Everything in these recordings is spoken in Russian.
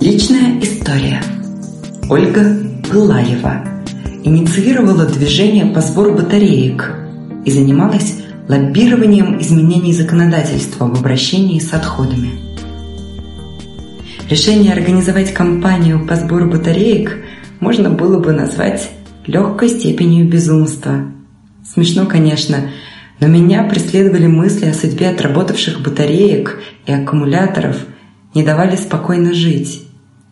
Личная история. Ольга Пылаева инициировала движение по сбору батареек и занималась лоббированием изменений законодательства в обращении с отходами. Решение организовать кампанию по сбору батареек можно было бы назвать легкой степенью безумства. Смешно, конечно, но меня преследовали мысли о судьбе отработавших батареек и аккумуляторов, не давали спокойно жить.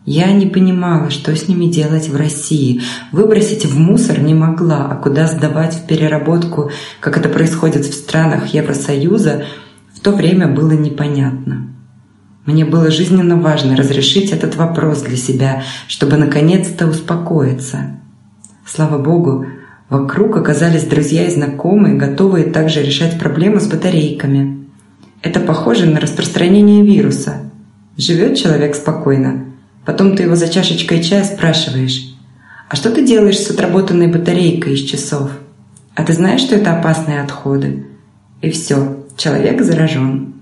Я не понимала, что с ними делать в России. Выбросить в мусор не могла, а куда сдавать в переработку, как это происходит в странах Евросоюза, в то время было непонятно. Мне было жизненно важно разрешить этот вопрос для себя, чтобы наконец-то успокоиться. Слава Богу, вокруг оказались друзья и знакомые, готовые также решать проблему с батарейками. Это похоже на распространение вируса. Живет человек спокойно, Потом ты его за чашечкой чая спрашиваешь, «А что ты делаешь с отработанной батарейкой из часов? А ты знаешь, что это опасные отходы?» И все, человек заражен.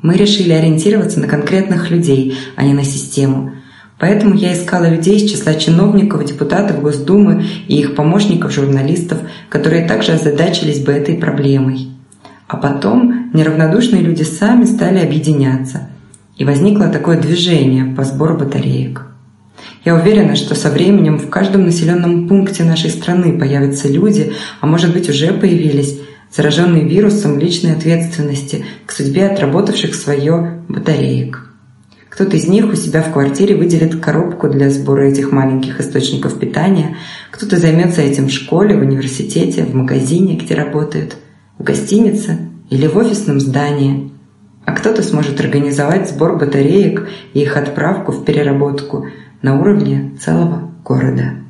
Мы решили ориентироваться на конкретных людей, а не на систему. Поэтому я искала людей из числа чиновников, депутатов Госдумы и их помощников, журналистов, которые также озадачились бы этой проблемой. А потом неравнодушные люди сами стали объединяться – и возникло такое движение по сбору батареек. Я уверена, что со временем в каждом населенном пункте нашей страны появятся люди, а может быть уже появились, зараженные вирусом личной ответственности к судьбе отработавших свое батареек. Кто-то из них у себя в квартире выделит коробку для сбора этих маленьких источников питания, кто-то займется этим в школе, в университете, в магазине, где работает, в гостинице или в офисном здании – а кто-то сможет организовать сбор батареек и их отправку в переработку на уровне целого города.